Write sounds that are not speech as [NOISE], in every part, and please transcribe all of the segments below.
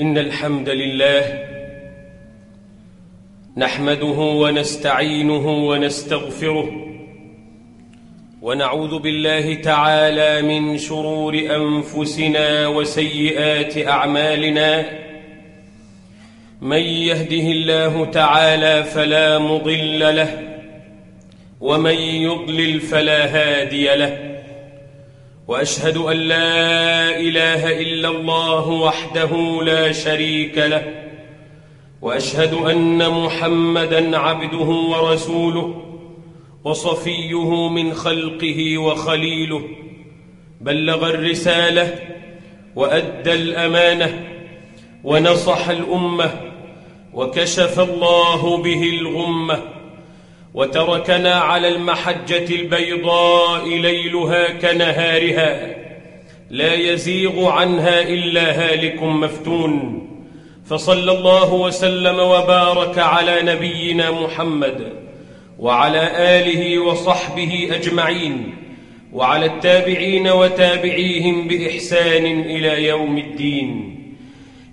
إن الحمد لله نحمده ونستعينه ونستغفره ونعوذ بالله تعالى من شرور أنفسنا وسيئات أعمالنا. من يهده الله تعالى فلا مضل له ومن يضلل فلا هادي له. وأشهد أن لا إله إلا الله وحده لا شريك له وأشهد أن محمدا عبده ورسوله وصفيه من خلقه وخليله بلغ الرسالة وأدى الأمانة ونصح الأمة وكشف الله به الغمة. وتركنا على المحجة البيضاء ليلها كنهارها لا يزيغ عنها إلا هالك مفتون. فصلى الله وسلم وبارك على نبينا محمد وعلى آله وصحبه أجمعين وعلى التابعين وتابعيهم بإحسان إلى يوم الدين.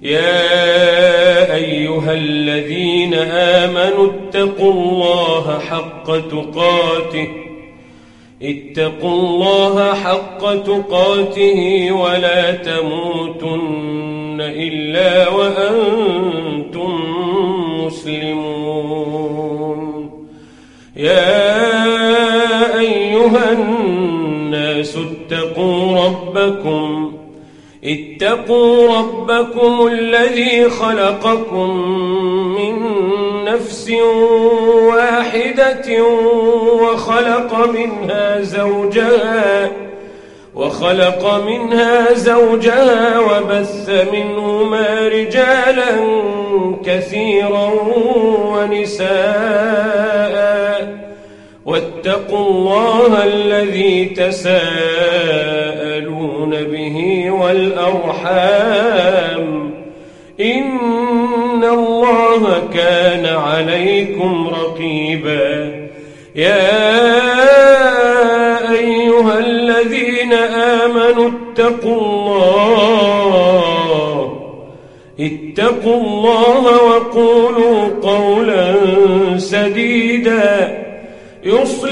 يا أيها الذين آمنوا اتقوا الله حق تقاته اتقوا الله حق تقاته ولا تموتن إلا وأنتم مسلمون. يا أيها الناس اتقوا ربكم اتقوا ربكم الذي خلقكم من نفس واحدة وخلق منها زوجها وخلق منها زوجها وبث منهما رجالا كثيرا ونساء واتقوا الله الذي تساءلون به والأرحام. إن الله كان عليكم رقيبا. يا أيها الذين آمنوا اتقوا الله. اتقوا الله وقولوا قولا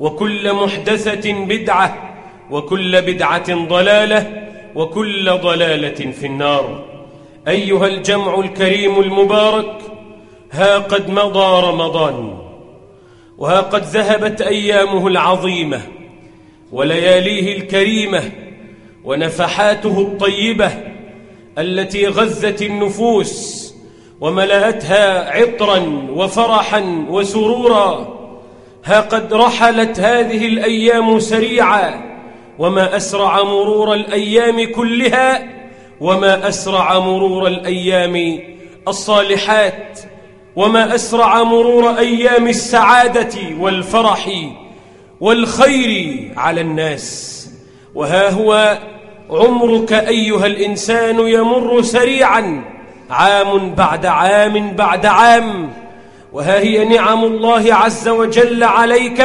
وكل محدثة بدعة وكل بدعة ضلالة وكل ضلالة في النار. أيها الجمع الكريم المبارك ها قد مضى رمضان وها قد ذهبت أيامه العظيمة ولياليه الكريمة ونفحاته الطيبة التي غزت النفوس وملأتها عطرا وفرحا وسرورا. ها قد رحلت هذه الأيام سريعا وما أسرع مرور الأيام كلها وما أسرع مرور الأيام الصالحات وما أسرع مرور أيام السعادة والفرح والخير على الناس. وها هو عمرك أيها الإنسان يمر سريعا عام بعد عام بعد عام. وها هي نعم الله عز وجل عليك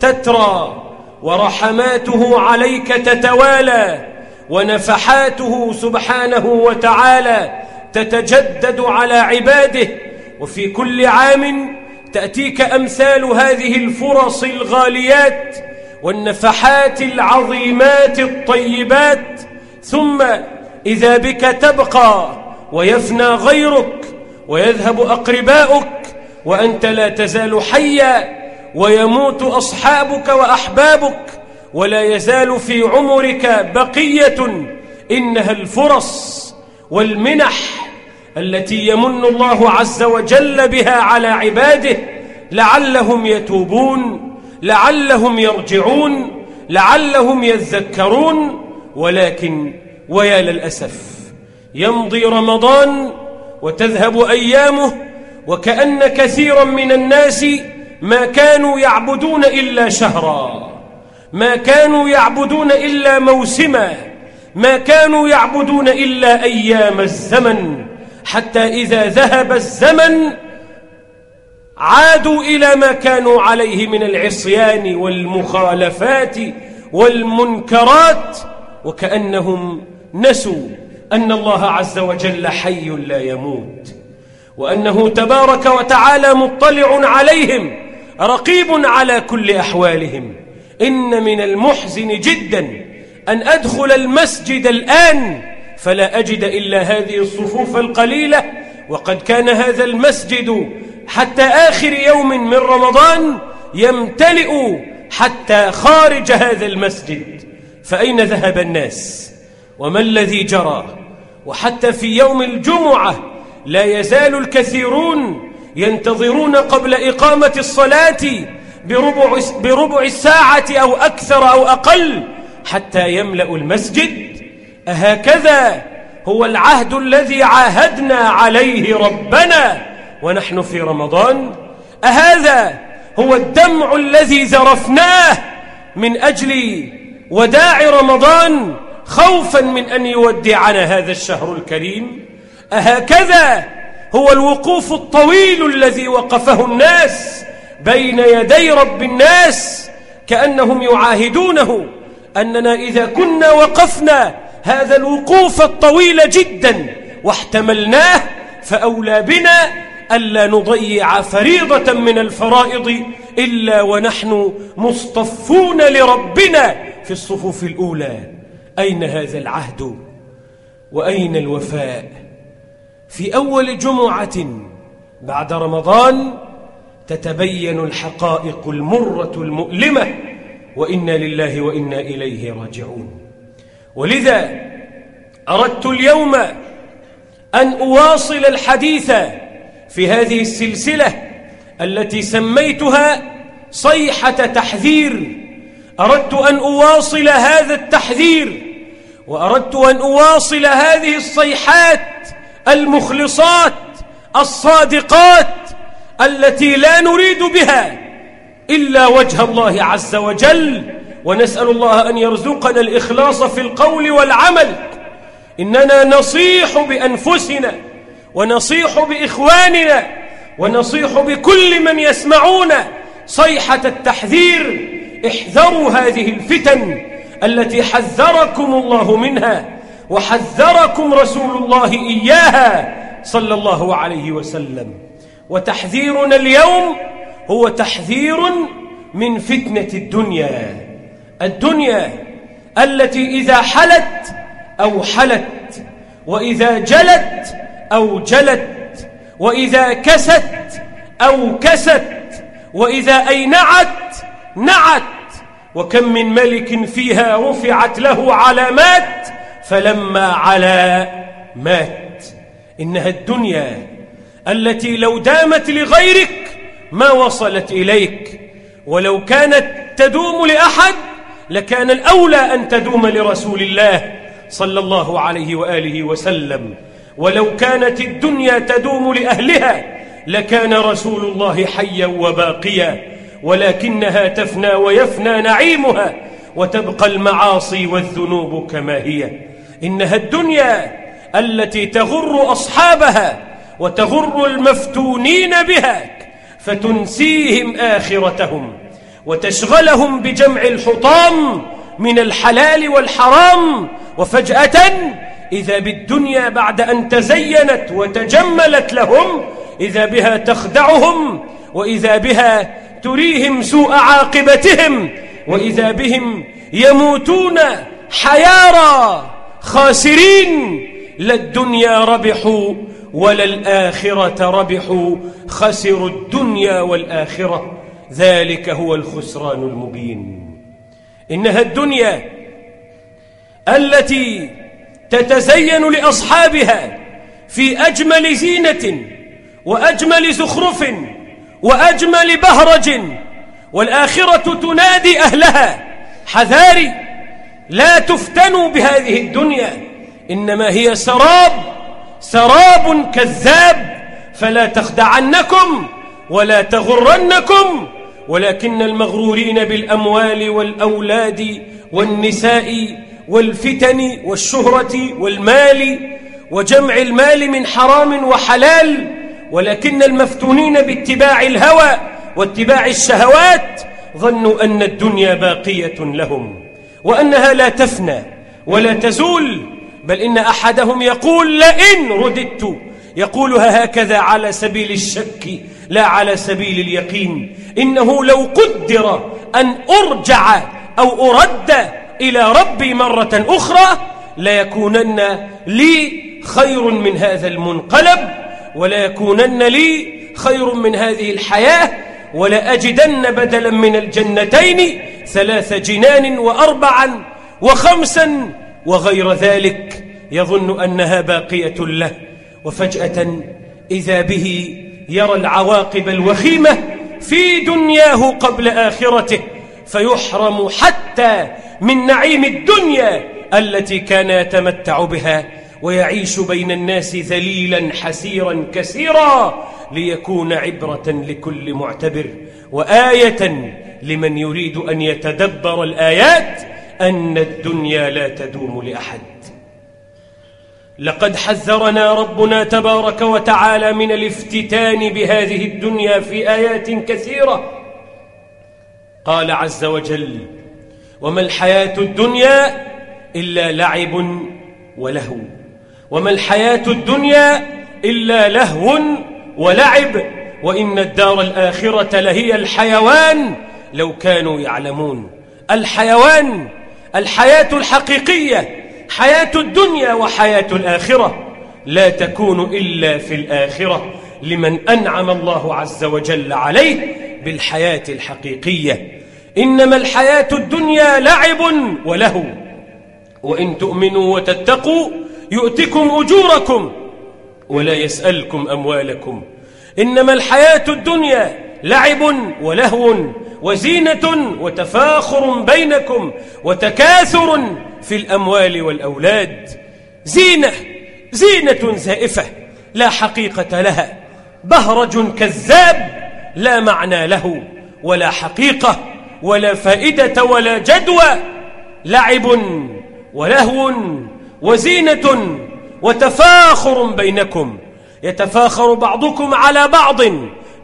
تترى ورحماته عليك تتوالى ونفحاته سبحانه وتعالى تتجدد على عباده. وفي كل عام تأتيك أمثال هذه الفرص الغاليات والنفحات العظيمات الطيبات ثم إذا بك تبقى ويفنى غيرك ويذهب أقرباؤك وأنت لا تزال حيا ويموت أصحابك وأحبابك ولا يزال في عمرك بقية إنها الفرص والمنح التي يمن الله عز وجل بها على عباده لعلهم يتوبون لعلهم يرجعون لعلهم يذكرون ولكن ويا للأسف يمضي رمضان وتذهب أيامه وكأن كثيرا من الناس ما كانوا يعبدون إلا شهرا ما كانوا يعبدون إلا موسما ما كانوا يعبدون إلا أيام الزمن حتى إذا ذهب الزمن عادوا إلى ما كانوا عليه من العصيان والمخالفات والمنكرات وكأنهم نسوا أن الله عز وجل حي لا يموت. وأنه تبارك وتعالى مطلع عليهم رقيب على كل أحوالهم. إن من المحزن جدا أن أدخل المسجد الآن فلا أجد إلا هذه الصفوف القليلة. وقد كان هذا المسجد حتى آخر يوم من رمضان يمتلئ حتى خارج هذا المسجد. فأين ذهب الناس؟ وما الذي جرى؟ وحتى في يوم الجمعة لا يزال الكثيرون ينتظرون قبل إقامة الصلاة بربع, بربع الساعة أو أكثر أو أقل حتى يملأ المسجد. أهكذا هو العهد الذي عاهدنا عليه ربنا ونحن في رمضان. أهذا هو الدمع الذي ذرفناه من أجل وداع رمضان خوفا من أن يودعنا هذا الشهر الكريم. أهكذا هو الوقوف الطويل الذي وقفه الناس بين يدي رب الناس كأنهم يعاهدونه. أننا إذا كنا وقفنا هذا الوقوف الطويل جدا واحتملناه فأولى بنا ألا نضيع فريضة من الفرائض إلا ونحن مصطفون لربنا في الصفوف الأولى. أين هذا العهد؟ وأين الوفاء؟ في أول جمعة بعد رمضان تتبين الحقائق المرة المؤلمة وإنا لله وإنا إليه راجعون. ولذا أردت اليوم أن أواصل الحديث في هذه السلسلة التي سميتها صيحة تحذير. أردت أن أواصل هذا التحذير وأردت أن أواصل هذه الصيحات المخلصات الصادقات التي لا نريد بها إلا وجه الله عز وجل. ونسأل الله أن يرزقنا الإخلاص في القول والعمل. إننا نصيح بأنفسنا ونصيح بإخواننا ونصيح بكل من يسمعون صيحة التحذير. احذروا هذه الفتن التي حذركم الله منها. وحذركم رسول الله إياها صلى الله عليه وسلم. وتحذيرنا اليوم هو تحذير من فتنة الدنيا. الدنيا التي إذا حلت أو حلت وإذا جلت أو جلت وإذا كست أو كست وإذا أينعت نعت. وكم من ملك فيها رفعت له علامات فلما علا مات. إنها الدنيا التي لو دامت لغيرك ما وصلت إليك. ولو كانت تدوم لأحد لكان الأولى أن تدوم لرسول الله صلى الله عليه وآله وسلم. ولو كانت الدنيا تدوم لأهلها لكان رسول الله حيا وباقيا. ولكنها تفنى ويفنى نعيمها وتبقى المعاصي والذنوب كما هي. إنها الدنيا التي تغر أصحابها وتغر المفتونين بها فتنسيهم آخرتهم وتشغلهم بجمع الحطام من الحلال والحرام وفجأة إذا بالدنيا بعد أن تزينت وتجملت لهم إذا بها تخدعهم وإذا بها تريهم سوء عاقبتهم وإذا بهم يموتون حيارى خاسرين لا الدنيا ربحوا ولا الآخرة ربحوا خسروا الدنيا والآخرة ذلك هو الخسران المبين. إنها الدنيا التي تتزين لأصحابها في أجمل زينة وأجمل زخرف وأجمل بهرج والآخرة تنادي أهلها حذاري لا تفتنوا بهذه الدنيا إنما هي سراب سراب كذاب فلا تخدعنكم ولا تغرنكم ولكن المغرورين بالأموال والأولاد والنساء والفتن والشهرة والمال وجمع المال من حرام وحلال ولكن المفتونين باتباع الهوى واتباع الشهوات ظنوا أن الدنيا باقية لهم. وأنها لا تفنى ولا تزول بل إن أحدهم يقول لئن رددت يقولها هكذا على سبيل الشك لا على سبيل اليقين. إنه لو قدر أن أرجع أو أرد إلى ربي مرة أخرى ليكونن لي خير من هذا المنقلب ولا يكونن لي خير من هذه الحياة ولا أجدن بدلا من الجنتين. ثلاث جنان وأربعا وخمسا وغير ذلك يظن أنها باقية له. وفجأة إذا به يرى العواقب الوخيمة في دنياه قبل آخرته فيحرم حتى من نعيم الدنيا التي كان يتمتع بها ويعيش بين الناس ذليلا حسيرا كثيرا ليكون عبرة لكل معتبر وآية لمن يريد أن يتدبر الآيات أن الدنيا لا تدوم لأحد. لقد حذرنا ربنا تبارك وتعالى من الافتتان بهذه الدنيا في آيات كثيرة. قال عز وجل وما الحياة الدنيا إلا لعب ولهو. وما الحياة الدنيا إلا لهو ولعب. وإن الدار الآخرة لهي الحيوان لو كانوا يعلمون. الحيوان الحياة الحقيقية حياة الدنيا وحياة الآخرة. لا تكون إلا في الآخرة. لمن أنعم الله عز وجل عليه بالحياة الحقيقية. إنما الحياة الدنيا لعب ولهو وإن تؤمنوا وتتقوا يؤتكم أجوركم ولا يسألكم أموالكم. إنما الحياة الدنيا لعب ولهو. وزينة وتفاخر بينكم وتكاثر في الأموال والأولاد. زينة زينة زائفة لا حقيقة لها. بهرج كذاب لا معنى له ولا حقيقة ولا فائدة ولا جدوى. لعب ولهو وزينة وتفاخر بينكم. يتفاخر بعضكم على بعض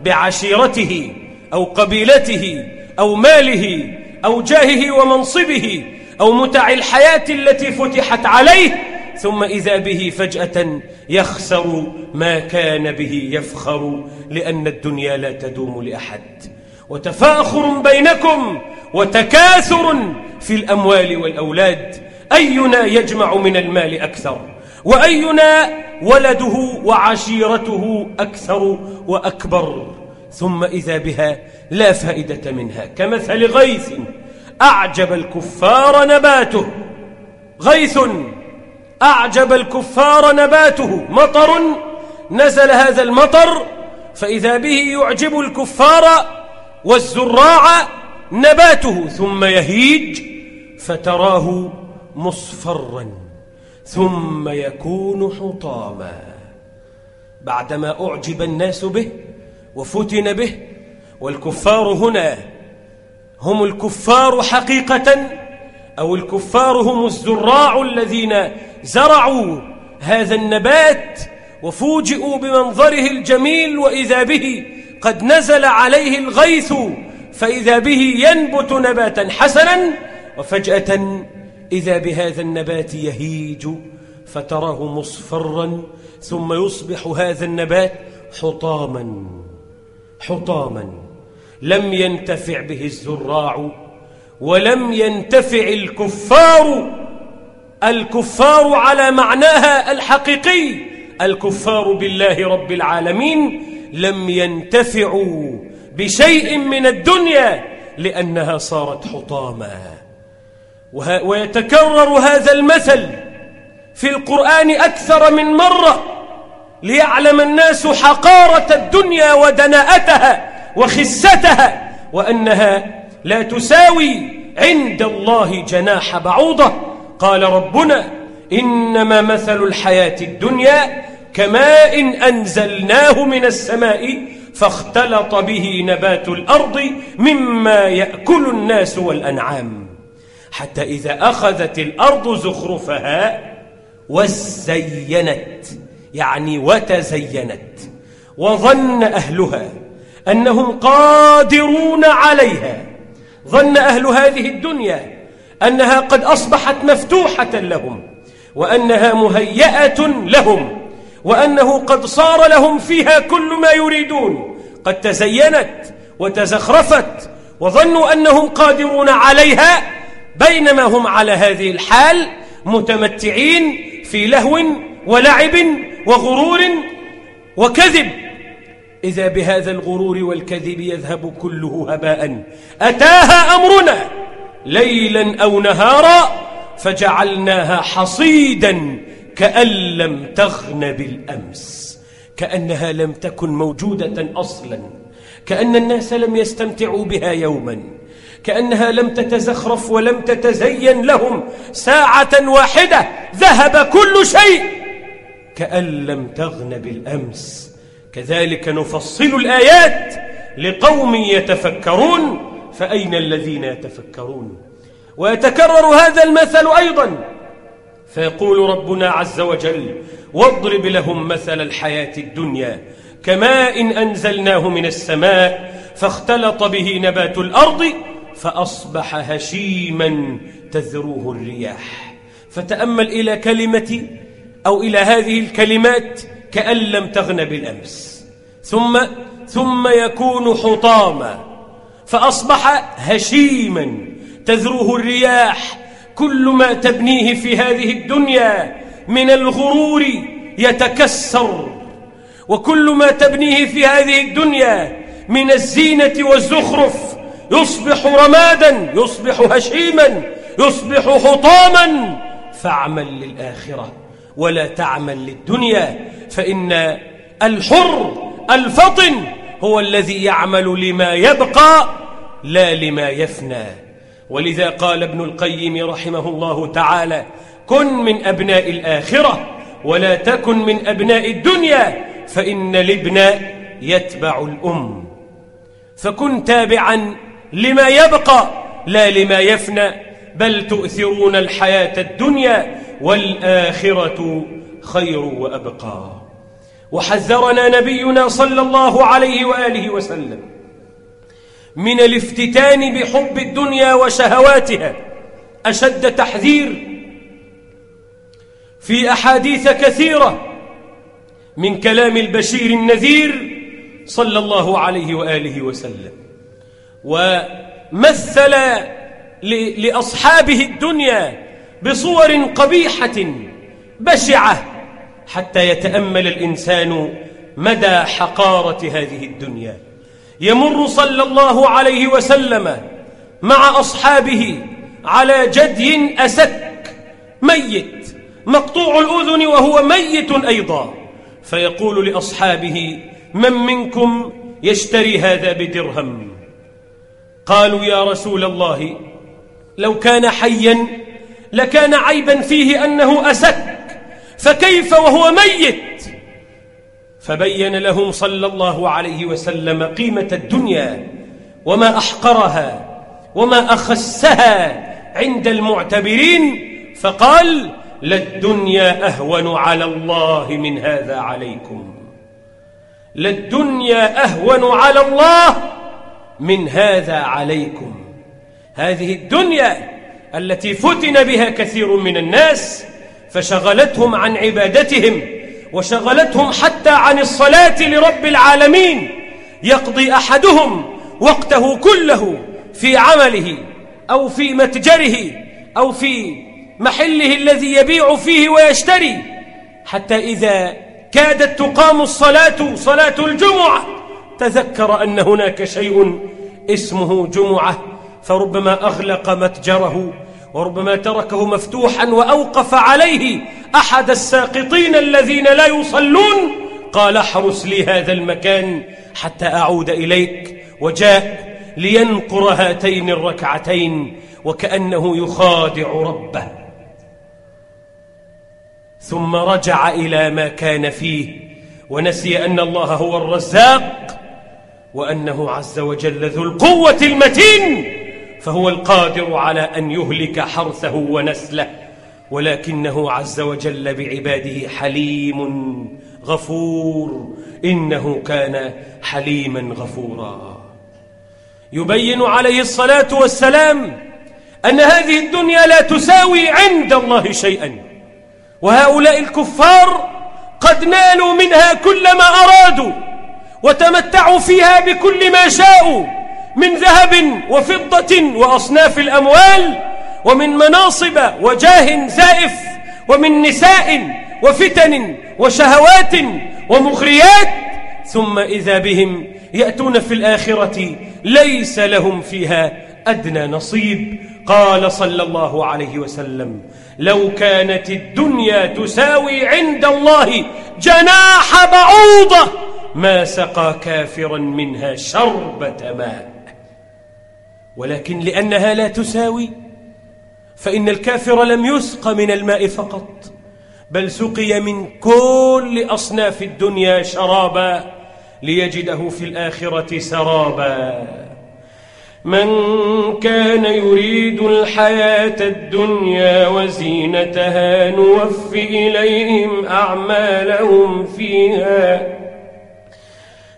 بعشيرته. أو قبيلته أو ماله أو جاهه ومنصبه أو متع الحياة التي فتحت عليه ثم إذا به فجأة يخسر ما كان به يفخر لأن الدنيا لا تدوم لأحد. وتفاخر بينكم وتكاثر في الأموال والأولاد أينا يجمع من المال أكثر؟ وأينا ولده وعشيرته أكثر وأكبر؟ ثم إذا بها لا فائدة منها. كمثل غيث أعجب الكفار نباته. غيث أعجب الكفار نباته. مطر نزل هذا المطر فإذا به يعجب الكفار والزراع نباته. ثم يهيج فتراه مصفرا ثم يكون حطاما. بعدما أعجب الناس به وفتن به والكفار هنا هم الكفار حقيقة أو الكفار هم الزراع الذين زرعوا هذا النبات وفوجئوا بمنظره الجميل وإذا به قد نزل عليه الغيث فإذا به ينبت نباتا حسنا وفجأة إذا بهذا النبات يهيج فتراه مصفرا ثم يصبح هذا النبات حطاما. حطاما لم ينتفع به الزراع ولم ينتفع الكفار الكفار على معناها الحقيقي الكفار بالله رب العالمين لم ينتفعوا بشيء من الدنيا لأنها صارت حطاما ويتكرر هذا المثل في القرآن أكثر من مرة ليعلم الناس حقارة الدنيا ودناءتها وخستها وأنها لا تساوي عند الله جناح بعوضة. قال ربنا إنما مثل الحياة الدنيا كماء أنزلناه من السماء فاختلط به نبات الأرض مما يأكل الناس والأنعام. حتى إذا أخذت الأرض زخرفها وزينت. يعني وتزينت وظن أهلها أنهم قادرون عليها. ظن أهل هذه الدنيا أنها قد أصبحت مفتوحة لهم وأنها مهيئة لهم وأنه قد صار لهم فيها كل ما يريدون. قد تزينت وتزخرفت وظنوا أنهم قادرون عليها بينما هم على هذه الحال متمتعين في لهو ولعب وغرور وكذب. إذا بهذا الغرور والكذب يذهب كله هباء. أتاها أمرنا ليلا أو نهارا فجعلناها حصيدا كأن لم تغن بالأمس. كأنها لم تكن موجودة أصلا. كأن الناس لم يستمتعوا بها يوما. كأنها لم تتزخرف ولم تتزين لهم. ساعة واحدة ذهب كل شيء. كأن لم تغن بالأمس. كذلك نفصل الآيات لقوم يتفكرون فأين الذين يتفكرون؟ ويتكرر هذا المثل أيضا. فيقول ربنا عز وجل واضرب لهم مثل الحياة الدنيا كماء أنزلناه من السماء فاختلط به نبات الأرض فأصبح هشيما تذروه الرياح. فتأمل إلى كلمة أو إلى هذه الكلمات كأن لم تغن بالأمس. ثم ثم يكون حطاما فأصبح هشيما تذروه الرياح. كل ما تبنيه في هذه الدنيا من الغرور يتكسر. وكل ما تبنيه في هذه الدنيا من الزينة والزخرف. يصبح رمادا يصبح هشيما يصبح حطاما. فاعمل للآخرة. ولا تعمل للدنيا فإن الحر الفطن هو الذي يعمل لما يبقى لا لما يفنى. ولذا قال ابن القيم رحمه الله تعالى كن من أبناء الآخرة ولا تكن من أبناء الدنيا فإن الابن يتبع الأم. فكن تابعا لما يبقى لا لما يفنى. بل تؤثرون الحياة الدنيا والآخرة خير وأبقى. وحذرنا نبينا صلى الله عليه وآله وسلم من الافتتان بحب الدنيا وشهواتها أشد تحذير في أحاديث كثيرة من كلام البشير النذير صلى الله عليه وآله وسلم. ومثل لأصحابه الدنيا بصور قبيحة بشعة حتى يتأمل الإنسان مدى حقارة هذه الدنيا. يمر صلى الله عليه وسلم مع أصحابه على جدي أسك ميت مقطوع الأذن وهو ميت أيضا. فيقول لأصحابه من منكم يشتري هذا بدرهم؟ قالوا يا رسول الله لو كان حيا لكان عيبا فيه أنه أسك فكيف وهو ميت؟ فبين لهم صلى الله عليه وسلم قيمة الدنيا وما أحقرها وما أخسها عند المعتبرين فقال للدنيا أهون على الله من هذا عليكم. للدنيا أهون على الله من هذا عليكم. هذه الدنيا التي فتن بها كثير من الناس فشغلتهم عن عبادتهم وشغلتهم حتى عن الصلاة لرب العالمين. يقضي أحدهم وقته كله في عمله أو في متجره أو في محله الذي يبيع فيه ويشتري. حتى إذا كادت تقام الصلاة صلاة الجمعة تذكر أن هناك شيء اسمه جمعة. فربما أغلق متجره وربما تركه مفتوحا وأوقف عليه أحد الساقطين الذين لا يصلون. قال احرس لي هذا المكان حتى أعود إليك. وجاء لينقر هاتين الركعتين وكأنه يخادع ربه. ثم رجع إلى ما كان فيه ونسي أن الله هو الرزاق وأنه عز وجل ذو القوة المتين. فهو القادر على أن يهلك حرثه ونسله ولكنه عز وجل بعباده حليم غفور إنه كان حليما غفورا. يبين عليه الصلاة والسلام أن هذه الدنيا لا تساوي عند الله شيئا وهؤلاء الكفار قد نالوا منها كل ما أرادوا وتمتعوا فيها بكل ما شاءوا. من ذهب وفضة وأصناف الأموال ومن مناصب وجاه زائف ومن نساء وفتن وشهوات ومغريات ثم إذا بهم يأتون في الآخرة ليس لهم فيها أدنى نصيب. قال صلى الله عليه وسلم لو كانت الدنيا تساوي عند الله جناح بعوضة ما سقى كافرا منها شربة ماء. ولكن لأنها لا تساوي فإن الكافر لم يسق من الماء فقط بل سقي من كل أصناف الدنيا شرابا ليجده في الآخرة سرابا. من كان يريد الحياة الدنيا وزينتها نوف إليهم أعمالهم فيها.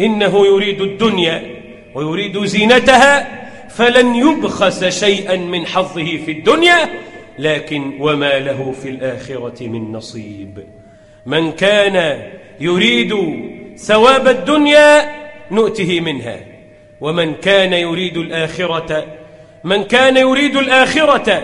إنه يريد الدنيا ويريد زينتها فلن يبخس شيئا من حظه في الدنيا لكن وما له في الآخرة من نصيب. من كان يريد ثواب الدنيا نؤته منها ومن كان يريد الآخرة من كان يريد الآخرة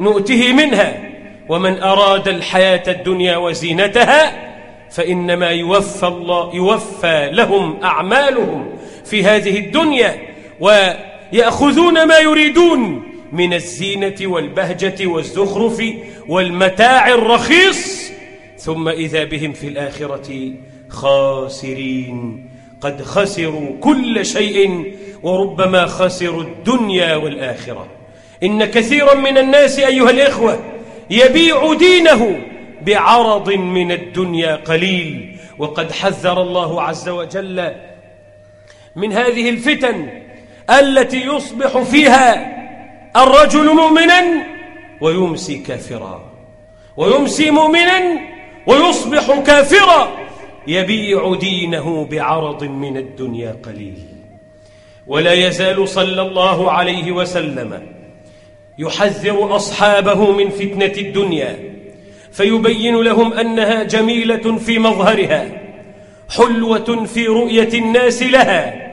نؤته منها ومن أراد الحياة الدنيا وزينتها فإنما يوفى, الله يوفى لهم أعمالهم في هذه الدنيا ويأخذون ما يريدون من الزينة والبهجة والزخرف والمتاع الرخيص ثم إذا بهم في الآخرة خاسرين. قد خسروا كل شيء وربما خسروا الدنيا والآخرة. إن كثيرا من الناس أيها الإخوة يبيع دينه بعرض من الدنيا قليل. وقد حذر الله عز وجل من هذه الفتن التي يصبح فيها الرجل مؤمنا ويمسي كافرا. ويمسي مؤمنا ويصبح كافرا. يبيع دينه بعرض من الدنيا قليل. ولا يزال صلى الله عليه وسلم يحذر أصحابه من فتنة الدنيا. فيبين لهم أنها جميلة في مظهرها حلوة في رؤية الناس لها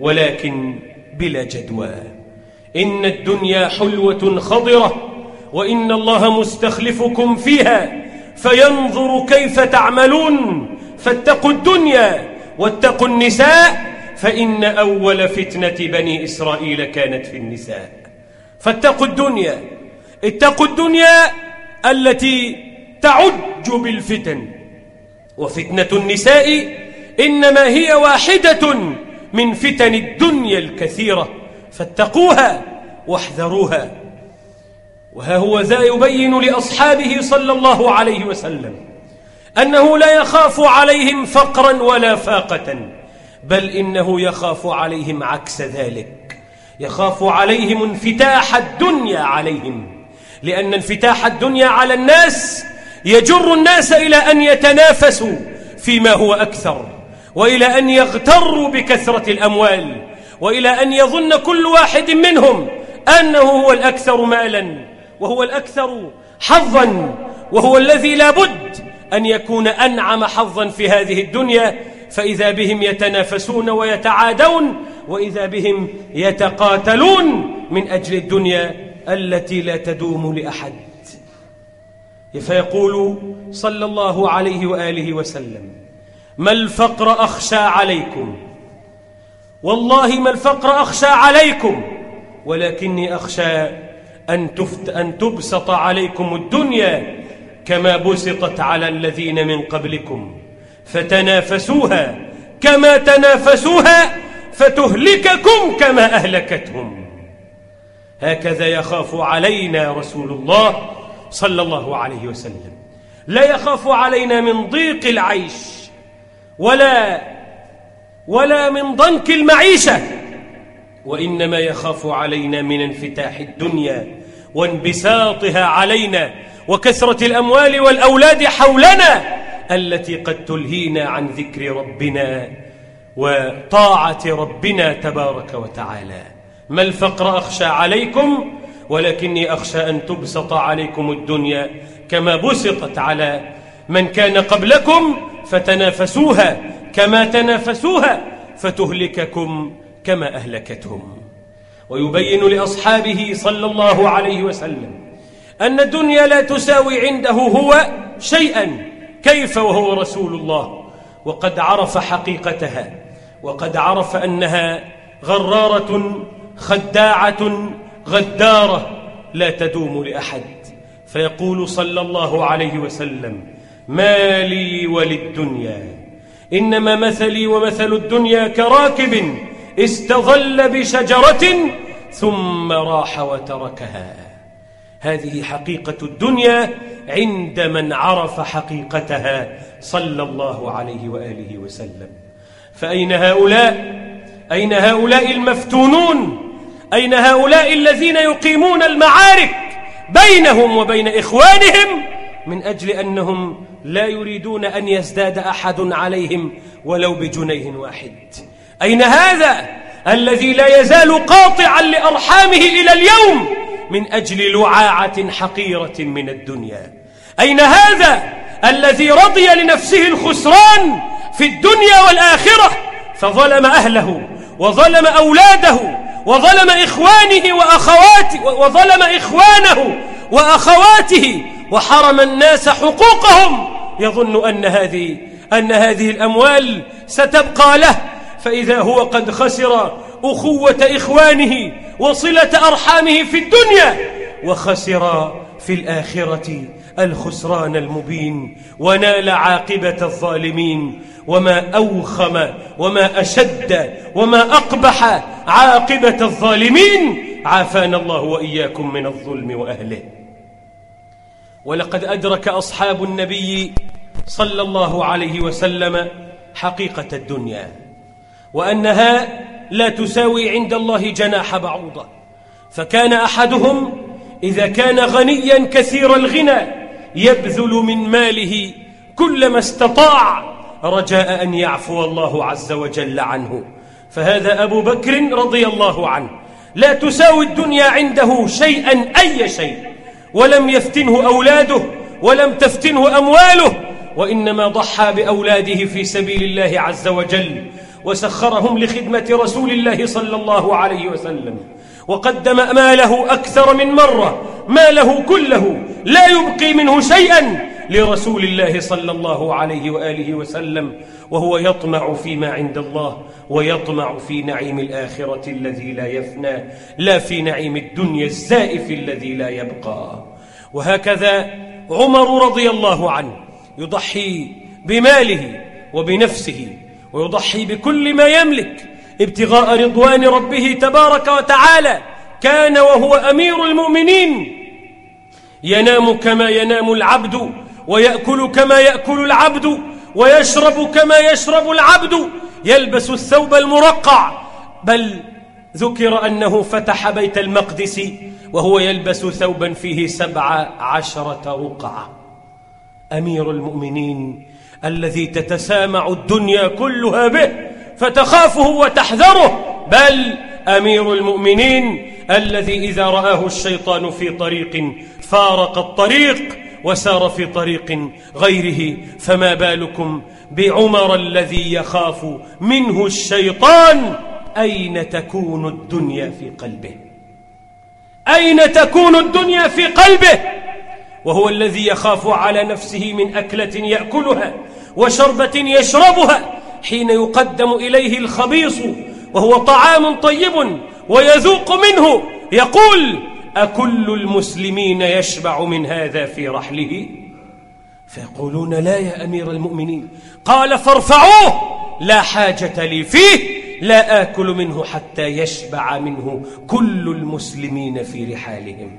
ولكن بلا جدوى. إن الدنيا حلوة خضرة وإن الله مستخلفكم فيها فينظر كيف تعملون. فاتقوا الدنيا واتقوا النساء فإن أول فتنة بني إسرائيل كانت في النساء. فاتقوا الدنيا اتقوا الدنيا التي تعج بالفتن. وفتنة النساء إنما هي واحدة من فتن الدنيا الكثيرة. فاتقوها واحذروها. وها هو ذا يبين لأصحابه صلى الله عليه وسلم أنه لا يخاف عليهم فقرا ولا فاقة بل إنه يخاف عليهم عكس ذلك. يخاف عليهم انفتاح الدنيا عليهم لأن انفتاح الدنيا على الناس يجر الناس إلى أن يتنافسوا فيما هو أكثر وإلى أن يغتروا بكثرة الأموال وإلى أن يظن كل واحد منهم أنه هو الأكثر مالا وهو الأكثر حظا وهو الذي لابد أن يكون أنعم حظا في هذه الدنيا فإذا بهم يتنافسون ويتعادون وإذا بهم يتقاتلون من أجل الدنيا التي لا تدوم لأحد. فيقول صلى الله عليه وآله وسلم ما الفقر أخشى عليكم؟ والله ما الفقر أخشى عليكم ولكني أخشى أن, تفت أن تبسط عليكم الدنيا كما بسطت على الذين من قبلكم فتنافسوها كما تنافسوها فتهلككم كما أهلكتهم. هكذا يخاف علينا رسول الله صلى الله عليه وسلم. لا يخاف علينا من ضيق العيش ولا ولا من ضنك المعيشة وإنما يخاف علينا من انفتاح الدنيا وانبساطها علينا وكثرة الأموال والأولاد حولنا التي قد تلهينا عن ذكر ربنا وطاعة ربنا تبارك وتعالى. ما الفقر أخشى عليكم؟ ولكني أخشى أن تبسط عليكم الدنيا كما بسطت على من كان قبلكم فتنافسوها كما تنافسوها فتهلككم كما أهلكتهم. ويبين لأصحابه صلى الله عليه وسلم أن الدنيا لا تساوي عنده هو شيئا كيف وهو رسول الله. وقد عرف حقيقتها وقد عرف أنها غرارة خداعة غدارة لا تدوم لأحد. فيقول صلى الله عليه وسلم ما لي وللدنيا إنما مثلي ومثل الدنيا كراكب استظل بشجرة ثم راح وتركها. هذه حقيقة الدنيا عند من عرف حقيقتها صلى الله عليه وآله وسلم. فأين هؤلاء؟ أين هؤلاء المفتونون؟ أين هؤلاء الذين يقيمون المعارك بينهم وبين إخوانهم من أجل أنهم لا يريدون أن يزداد أحد عليهم ولو بجنيه واحد؟ أين هذا الذي لا يزال قاطعا لأرحامه إلى اليوم من أجل لعاعة حقيرة من الدنيا؟ أين هذا الذي رضي لنفسه الخسران في الدنيا والآخرة فظلم أهله وظلم أولاده وظلم إخوانه وأخواته وظلم إخوانه وأخواته وحرم الناس حقوقهم. يظن أن هذه أن هذه الأموال ستبقى له. فإذا هو قد خسر أخوة إخوانه وصلة أرحامه في الدنيا وخسر في الآخرة الخسران المبين ونال عاقبة الظالمين وما أوخم وما أشد وما أقبح عاقبة الظالمين. عافانا الله وإياكم من الظلم وأهله. ولقد أدرك أصحاب النبي صلى الله عليه وسلم حقيقة الدنيا وأنها لا تساوي عند الله جناح بعوضة. فكان أحدهم إذا كان غنيا كثير الغنى يبذل من ماله كلما استطاع رجاء أن يعفو الله عز وجل عنه. فهذا أبو بكر رضي الله عنه. لا تساوي الدنيا عنده شيئا أي شيء. ولم يفتنه أولاده ولم تفتنه أمواله. وإنما ضحى بأولاده في سبيل الله عز وجل. وسخرهم لخدمة رسول الله صلى الله عليه وسلم. وقدم ماله أكثر من مرة ماله كله لا يبقي منه شيئا لرسول الله صلى الله عليه وآله وسلم وهو يطمع فيما عند الله ويطمع في نعيم الآخرة الذي لا يفنى لا في نعيم الدنيا الزائف الذي لا يبقى. وهكذا عمر رضي الله عنه يضحي بماله وبنفسه ويضحي بكل ما يملك ابتغاء رضوان ربه تبارك وتعالى كان وهو أمير المؤمنين. ينام كما ينام العبد ويأكل كما يأكل العبد ويشرب كما يشرب العبد. يلبس الثوب المرقع. بل ذكر أنه فتح بيت المقدس وهو يلبس ثوبا فيه سبع عشرة رقعة. أمير المؤمنين الذي تتسامع الدنيا كلها به فتخافه وتحذره. بل أمير المؤمنين الذي إذا رآه الشيطان في طريق فارق الطريق وسار في طريق غيره فما بالكم بعمر الذي يخاف منه الشيطان؟ أين تكون الدنيا في قلبه؟ أين تكون الدنيا في قلبه؟ وهو الذي يخاف على نفسه من أكلة يأكلها وشربة يشربها حين يقدم إليه الخبيص وهو طعام طيب ويذوق منه يقول أكل المسلمين يشبع من هذا في رحله؟ فيقولون لا يا أمير المؤمنين. قال فارفعوه لا حاجة لي فيه لا آكل منه حتى يشبع منه كل المسلمين في رحالهم.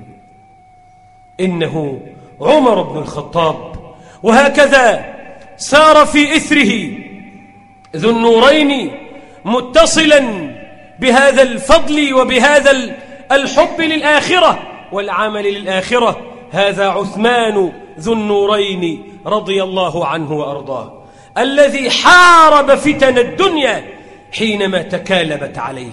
إنه عمر بن الخطاب. وهكذا سار في إثره ذو النورين متصلا بهذا الفضل وبهذا الحب للآخرة والعمل للآخرة. هذا عثمان ذو النورين رضي الله عنه وأرضاه. الذي حارب فتن الدنيا حينما تكالبت عليه.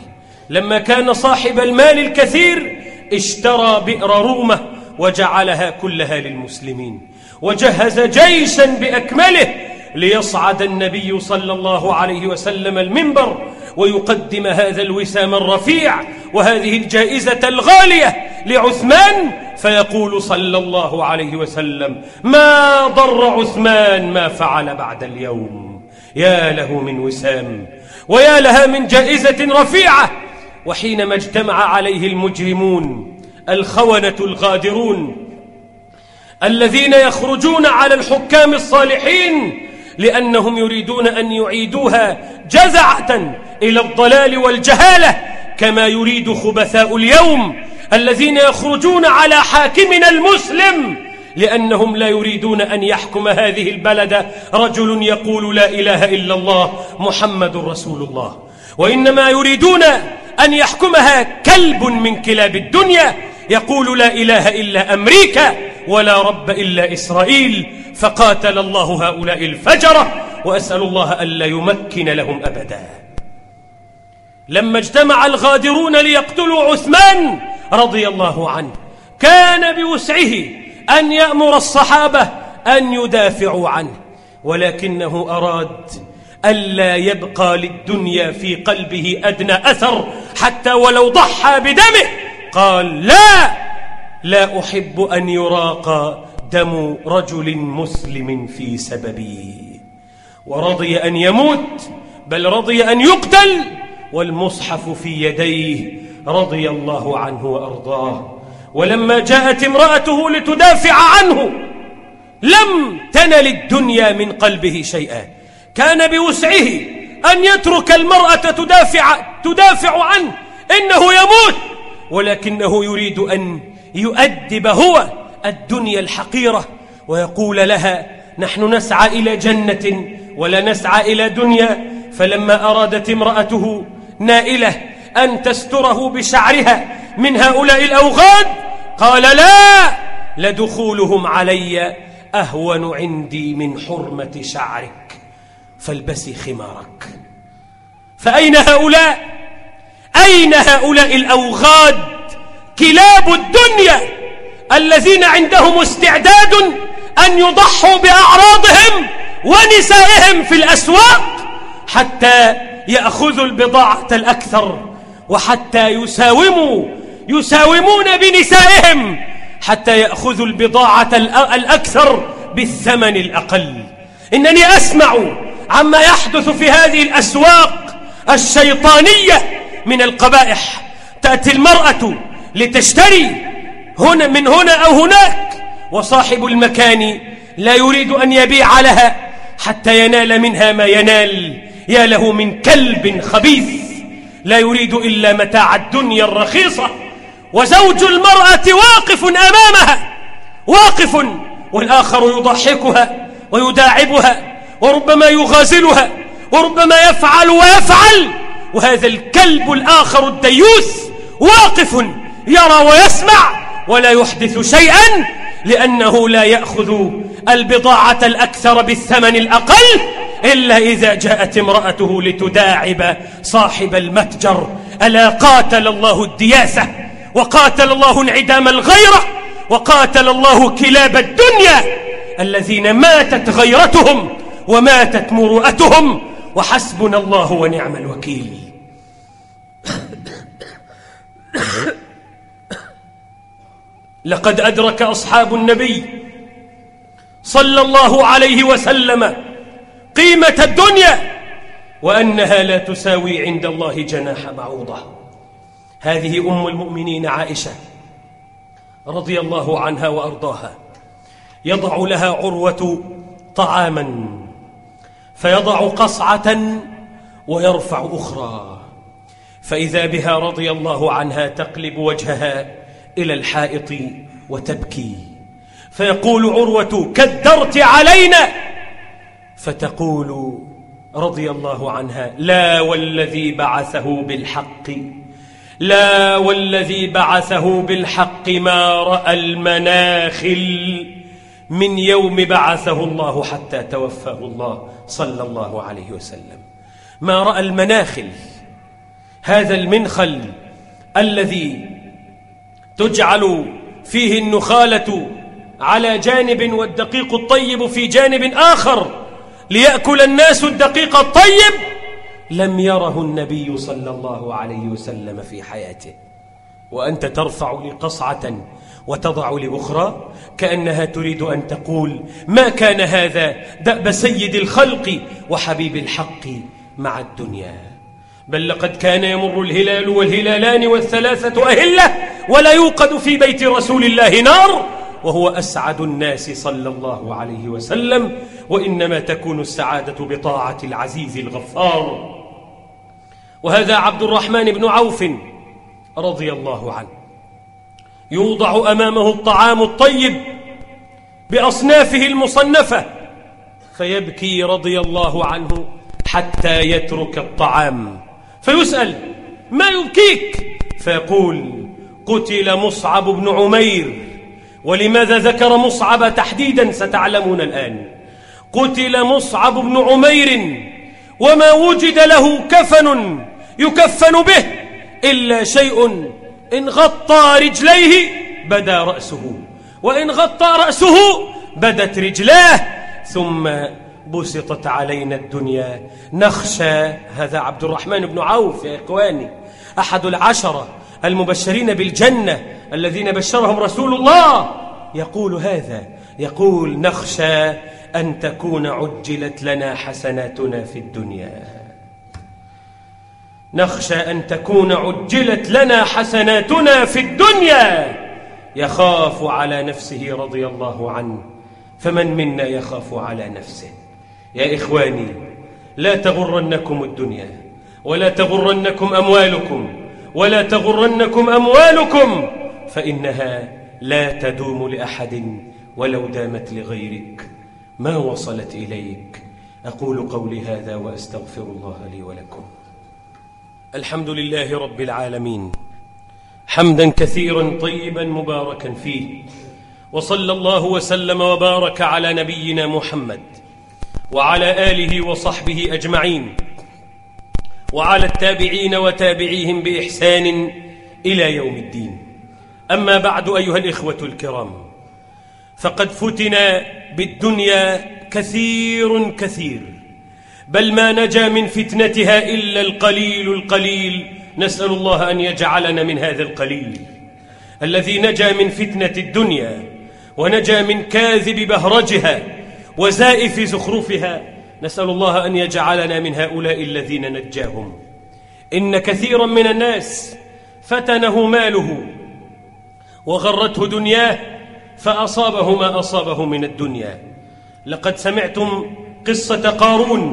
لما كان صاحب المال الكثير اشترى بئر رومة وجعلها كلها للمسلمين. وجهز جيشا بأكمله ليصعد النبي صلى الله عليه وسلم المنبر ويقدم هذا الوسام الرفيع وهذه الجائزة الغالية لعثمان فيقول صلى الله عليه وسلم ما ضر عثمان ما فعل بعد اليوم. يا له من وسام ويا لها من جائزة رفيعة. وحينما اجتمع عليه المجرمون الخونة الغادرون الذين يخرجون على الحكام الصالحين لأنهم يريدون أن يعيدوها جزعة إلى الضلال والجهالة كما يريد خبثاء اليوم الذين يخرجون على حاكمنا المسلم لأنهم لا يريدون أن يحكم هذه البلد. رجل يقول لا إله إلا الله محمد رسول الله. وإنما يريدون أن يحكمها كلب من كلاب الدنيا يقول لا إله إلا أمريكا. ولا رب إلا إسرائيل فقاتل الله هؤلاء الفجرة وأسأل الله ألا يمكن لهم أبدا. لما اجتمع الغادرون ليقتلوا عثمان رضي الله عنه كان بوسعه أن يأمر الصحابة أن يدافعوا عنه ولكنه أراد ألا يبقى للدنيا في قلبه أدنى أثر حتى ولو ضحى بدمه قال لا! لا أحب أن يراق دم رجل مسلم في سببي. ورضي أن يموت بل رضي أن يقتل والمصحف في يديه رضي الله عنه وأرضاه. ولما جاءت امرأته لتدافع عنه لم تنل الدنيا من قلبه شيئا. كان بوسعه أن يترك المرأة تدافع, تدافع عنه. إنه يموت ولكنه يريد أن يؤدب هو الدنيا الحقيرة ويقول لها نحن نسعى إلى جنة ولا نسعى إلى دنيا. فلما أرادت امرأته نائلة أن تستره بشعرها من هؤلاء الأوغاد قال لا لدخولهم علي أهون عندي من حرمة شعرك فالبسي خمارك. فأين هؤلاء؟ أين هؤلاء الأوغاد؟ كلاب الدنيا الذين عندهم استعداد أن يضحوا بأعراضهم ونسائهم في الأسواق حتى يأخذوا البضاعة الأكثر وحتى يساوموا يساومون بنسائهم حتى يأخذوا البضاعة الأكثر بالثمن الأقل. إنني أسمع عما يحدث في هذه الأسواق الشيطانية من القبائح. تأتي المرأة لتشتري هنا من هنا أو هناك. وصاحب المكان لا يريد أن يبيع لها حتى ينال منها ما ينال. يا له من كلب خبيث لا يريد إلا متاع الدنيا الرخيصة. وزوج المرأة واقف أمامها واقف والآخر يضحكها ويداعبها وربما يغازلها وربما يفعل ويفعل. وهذا الكلب الآخر الديوث واقف يرى ويسمع ولا يحدث شيئا لأنه لا يأخذ البضاعة الأكثر بالثمن الأقل إلا إذا جاءت امرأته لتداعب صاحب المتجر. ألا قاتل الله الدياسة وقاتل الله انعدام الغيرة وقاتل الله كلاب الدنيا الذين ماتت غيرتهم وماتت مروءتهم. وحسبنا الله ونعم الوكيل. [COUGHS] لقد أدرك أصحاب النبي صلى الله عليه وسلم قيمة الدنيا وأنها لا تساوي عند الله جناح بعوضة. هذه أم المؤمنين عائشة رضي الله عنها وأرضاها. يضع لها عروة طعاما فيضع قصعة ويرفع أخرى. فإذا بها رضي الله عنها تقلب وجهها إلى الحائط وتبكي. فيقول عروة كدرت علينا! فتقول رضي الله عنها لا والذي بعثه بالحق. لا والذي بعثه بالحق ما رأى المناخل. من يوم بعثه الله حتى توفاه الله صلى الله عليه وسلم. ما رأى المناخل هذا المنخل الذي تجعل فيه النخالة على جانب والدقيق الطيب في جانب آخر ليأكل الناس الدقيق الطيب لم يره النبي صلى الله عليه وسلم في حياته. وأنت ترفع لقصعة وتضع لأخرى كأنها تريد أن تقول ما كان هذا دأب سيد الخلق وحبيب الحق مع الدنيا. بل لقد كان يمر الهلال والهلالان والثلاثة أهلة ولا يوقد في بيت رسول الله نار وهو أسعد الناس صلى الله عليه وسلم وإنما تكون السعادة بطاعة العزيز الغفار. وهذا عبد الرحمن بن عوف رضي الله عنه يوضع أمامه الطعام الطيب بأصنافه المصنفة فيبكي رضي الله عنه حتى يترك الطعام. فيسأل ما يبكيك؟ فيقول قتل مصعب بن عمير ولماذا ذكر مصعب تحديدا ستعلمون الآن؟ قتل مصعب بن عمير وما وجد له كفن يكفن به إلا شيء إن غطى رجليه بدا رأسه وإن غطى رأسه بدت رجلاه ثم بسطت علينا الدنيا. نخشى هذا عبد الرحمن بن عوف يا إخواني أحد العشرة المبشرين بالجنة الذين بشرهم رسول الله. يقول هذا يقول نخشى أن تكون عجلت لنا حسناتنا في الدنيا. نخشى أن تكون عجلت لنا حسناتنا في الدنيا. يخاف على نفسه رضي الله عنه فمن منا يخاف على نفسه؟ يا إخواني لا تغرنكم الدنيا ولا تغرنكم أموالكم ولا تغرنكم أموالكم فإنها لا تدوم لأحد ولو دامت لغيرك. ما وصلت إليك؟ أقول قولي هذا وأستغفر الله لي ولكم. الحمد لله رب العالمين حمدا كثيرا طيبا مباركا فيه وصلى الله وسلم وبارك على نبينا محمد. وعلى آله وصحبه أجمعين. وعلى التابعين وتابعيهم بإحسان إلى يوم الدين. أما بعد أيها الإخوة الكرام فقد فتنا بالدنيا كثير كثير بل ما نجا من فتنتها إلا القليل القليل. نسأل الله أن يجعلنا من هذا القليل الذي نجا من فتنة الدنيا ونجا من كاذب بهرجها وزائف زخرفها. نسأل الله أن يجعلنا من هؤلاء الذين نجاهم. إن كثيرا من الناس فتنه ماله وغرته دنياه فأصابه ما أصابه من الدنيا. لقد سمعتم قصة قارون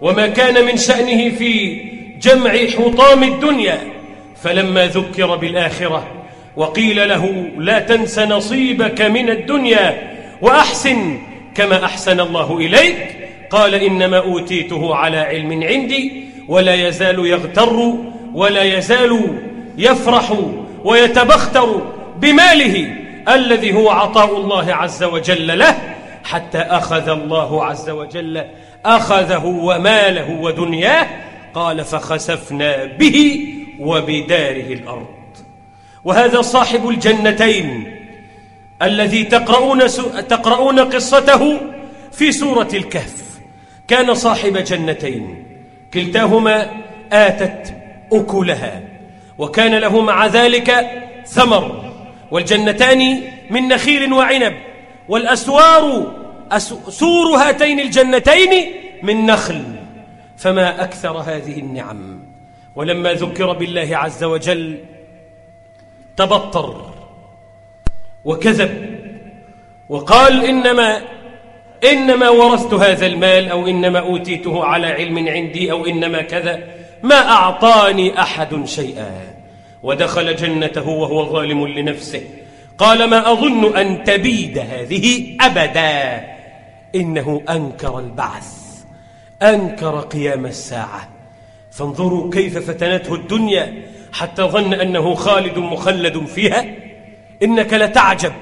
وما كان من شأنه في جمع حطام الدنيا. فلما ذكر بالآخرة وقيل له لا تنس نصيبك من الدنيا وأحسن كما أحسن الله إليك. قال إنما أوتيته على علم عندي ولا يزال يغتر ولا يزال يفرح ويتبختر بماله الذي هو عطاء الله عز وجل له حتى أخذ الله عز وجل أخذه وماله ودنياه. قال فخسفنا به وبداره الأرض. وهذا صاحب الجنتين. الذي تقرؤون, تقرؤون قصته في سورة الكهف. كان صاحب جنتين. كلتاهما آتت أكلها. وكان له مع ذلك ثمر. والجنتان من نخيل وعنب. والأسوار سور هاتين الجنتين من نخل. فما أكثر هذه النعم. ولما ذكر بالله عز وجل تبطر. وكذب. وقال إنما إنما ورثت هذا المال أو إنما أوتيته على علم عندي أو إنما كذا. ما أعطاني أحد شيئا. ودخل جنته وهو ظالم لنفسه. قال ما أظن أن تبيد هذه أبدا. إنه أنكر البعث. أنكر قيام الساعة. فانظروا كيف فتنته الدنيا. حتى ظن أنه خالد مخلد فيها. إنك لتعجب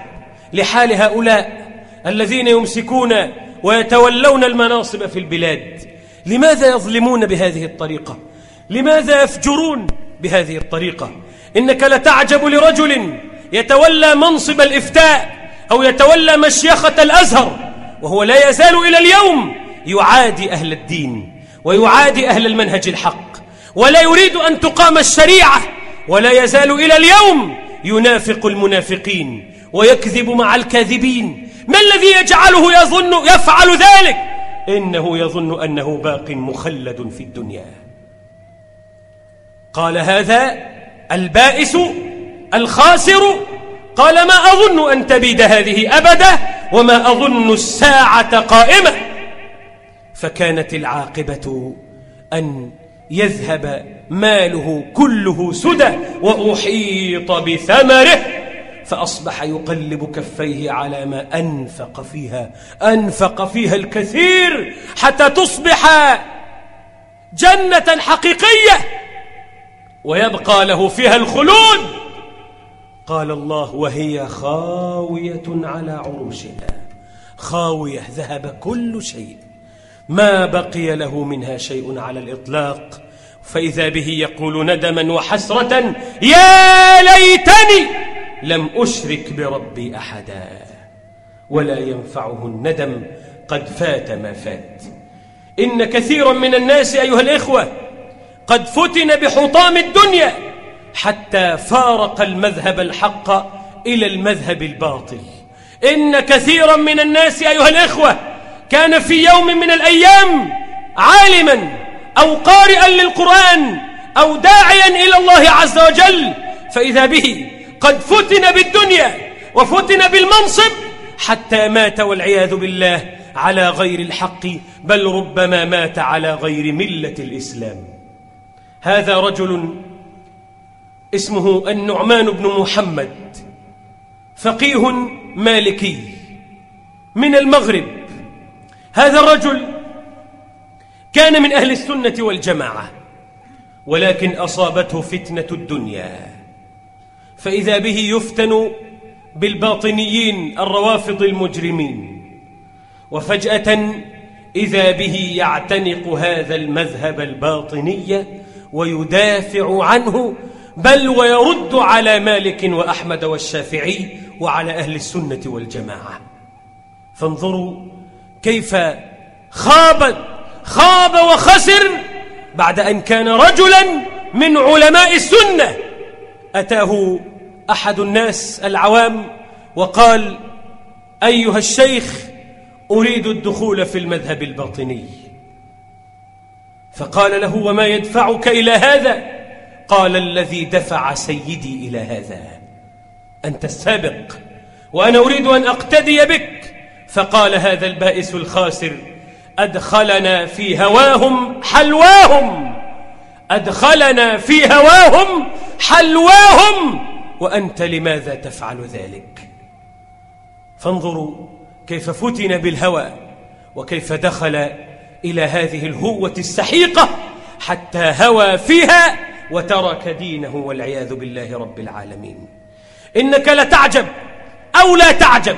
لحال هؤلاء الذين يمسكون ويتولون المناصب في البلاد. لماذا يظلمون بهذه الطريقة؟ لماذا يفجرون بهذه الطريقة؟ إنك لتعجب لرجل يتولى منصب الإفتاء أو يتولى مشيخة الأزهر وهو لا يزال إلى اليوم يعادي أهل الدين ويعادي أهل المنهج الحق ولا يريد أن تقام الشريعة ولا يزال إلى اليوم ينافق المنافقين ويكذب مع الكاذبين. ما الذي يجعله يظن يفعل ذلك؟ إنه يظن أنه باق مخلد في الدنيا. قال هذا البائس الخاسر. قال ما أظن أن تبيد هذه أبدا وما أظن الساعة قائمة. فكانت العاقبة أن يذهب ماله كله سدى وأحيط بثمره فأصبح يقلب كفيه على ما أنفق فيها أنفق فيها الكثير حتى تصبح جنة حقيقية ويبقى له فيها الخلود. قال الله وهي خاوية على عروشها. خاوية ذهب كل شيء. ما بقي له منها شيء على الإطلاق. فإذا به يقول ندما وحسرة يا ليتني لم أشرك بربي أحدا. ولا ينفعه الندم قد فات ما فات. إن كثيرا من الناس أيها الإخوة قد فتن بحطام الدنيا حتى فارق المذهب الحق إلى المذهب الباطل. إن كثيرا من الناس أيها الإخوة كان في يوم من الأيام عالما أو قارئا للقرآن أو داعيا إلى الله عز وجل فإذا به قد فتن بالدنيا وفتن بالمنصب حتى مات والعياذ بالله على غير الحق بل ربما مات على غير ملة الإسلام. هذا رجل اسمه النعمان بن محمد فقيه مالكي من المغرب. هذا الرجل كان من أهل السنة والجماعة ولكن أصابته فتنة الدنيا. فإذا به يفتن بالباطنيين الروافض المجرمين وفجأة إذا به يعتنق هذا المذهب الباطني ويدافع عنه بل ويرد على مالك وأحمد والشافعي وعلى أهل السنة والجماعة. فانظروا كيف خاب خاب وخسر بعد أن كان رجلا من علماء السنة. أتاه أحد الناس العوام وقال أيها الشيخ أريد الدخول في المذهب الباطني. فقال له وما يدفعك إلى هذا؟ قال الذي دفع سيدي إلى هذا. أنت السابق وأنا أريد أن أقتدي بك. فقال هذا البائس الخاسر أدخلنا في هواهم حلواهم أدخلنا في هواهم حلواهم وأنت لماذا تفعل ذلك؟ فانظروا كيف فتن بالهوى وكيف دخل إلى هذه الهوة السحيقة حتى هوى فيها وترك دينه والعياذ بالله رب العالمين. إنك لتعجب أو لا تعجب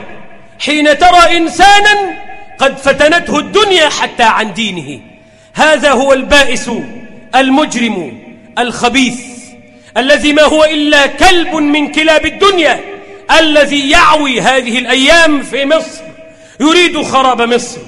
حين ترى إنسانا قد فتنته الدنيا حتى عن دينه. هذا هو البائس المجرم الخبيث الذي ما هو إلا كلب من كلاب الدنيا الذي يعوي هذه الأيام في مصر يريد خراب مصر.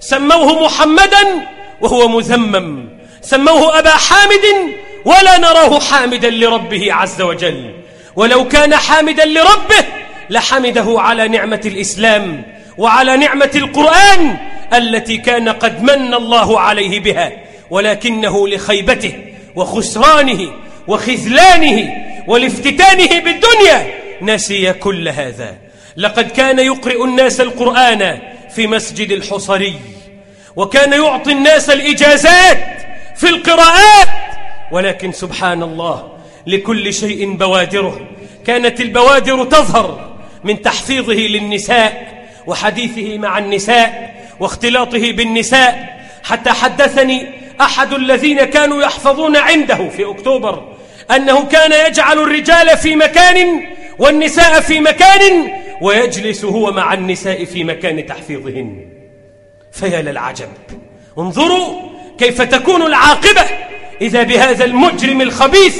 سموه محمدا وهو مذمم. سموه أبا حامد ولا نراه حامدا لربه عز وجل. ولو كان حامدا لربه لحمده على نعمة الإسلام وعلى نعمة القرآن التي كان قد من الله عليه بها ولكنه لخيبته وخسرانه وخذلانه ولافتتانه بالدنيا نسي كل هذا. لقد كان يقرئ الناس القرآن في مسجد الحصري وكان يعطي الناس الإجازات في القراءات ولكن سبحان الله لكل شيء بوادره. كانت البوادر تظهر من تحفيظه للنساء وحديثه مع النساء واختلاطه بالنساء. حتى حدثني أحد الذين كانوا يحفظون عنده في أكتوبر أنه كان يجعل الرجال في مكان والنساء في مكان ويجلس هو مع النساء في مكان تحفيظهن. فيا للعجب. انظروا كيف تكون العاقبة إذا بهذا المجرم الخبيث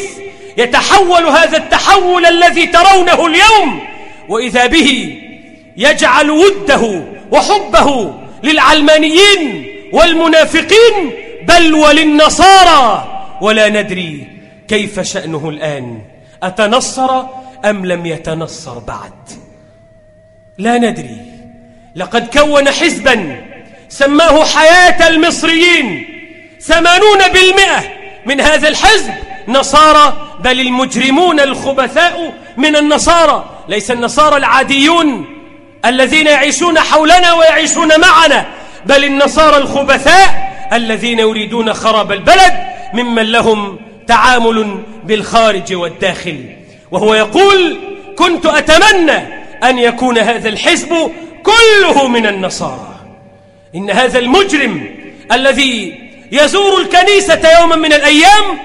يتحول هذا التحول الذي ترونه اليوم وإذا به يجعل وده وحبه للعلمانيين والمنافقين بل وللنصارى. ولا ندري كيف شأنه الآن. أتنصر أم لم يتنصر بعد؟ لا ندري. لقد كون حزبا سماه حياة المصريين. ثمانون بالمئة من هذا الحزب نصارى بل المجرمون الخبثاء من النصارى. ليس النصارى العاديون الذين يعيشون حولنا ويعيشون معنا بل النصارى الخبثاء الذين يريدون خراب البلد ممن لهم تعامل بالخارج والداخل. وهو يقول كنت أتمنى أن يكون هذا الحزب كله من النصارى. إن هذا المجرم الذي يزور الكنيسة يوما من الأيام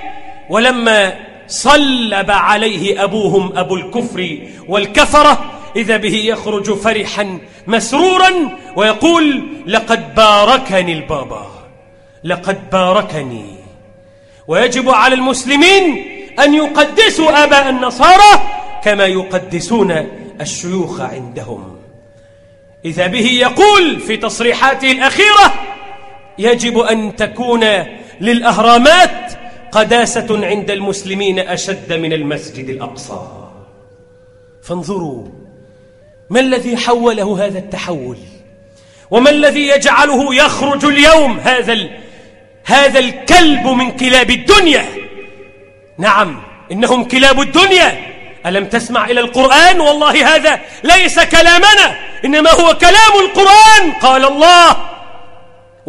ولما صلب عليه أبوهم أبو الكفر والكفرة إذا به يخرج فرحا مسرورا ويقول لقد باركني البابا لقد باركني. ويجب على المسلمين أن يقدسوا آباء النصارى كما يقدسون الشيوخ عندهم. إذا به يقول في تصريحاته الأخيرة يجب أن تكون للأهرامات قداسة عند المسلمين أشد من المسجد الأقصى. فانظروا ما الذي حوله هذا التحول؟ وما الذي يجعله يخرج اليوم هذا ال... هذا الكلب من كلاب الدنيا؟ نعم إنهم كلاب الدنيا. ألم تسمع إلى القرآن؟ والله هذا ليس كلامنا إنما هو كلام القرآن. قال الله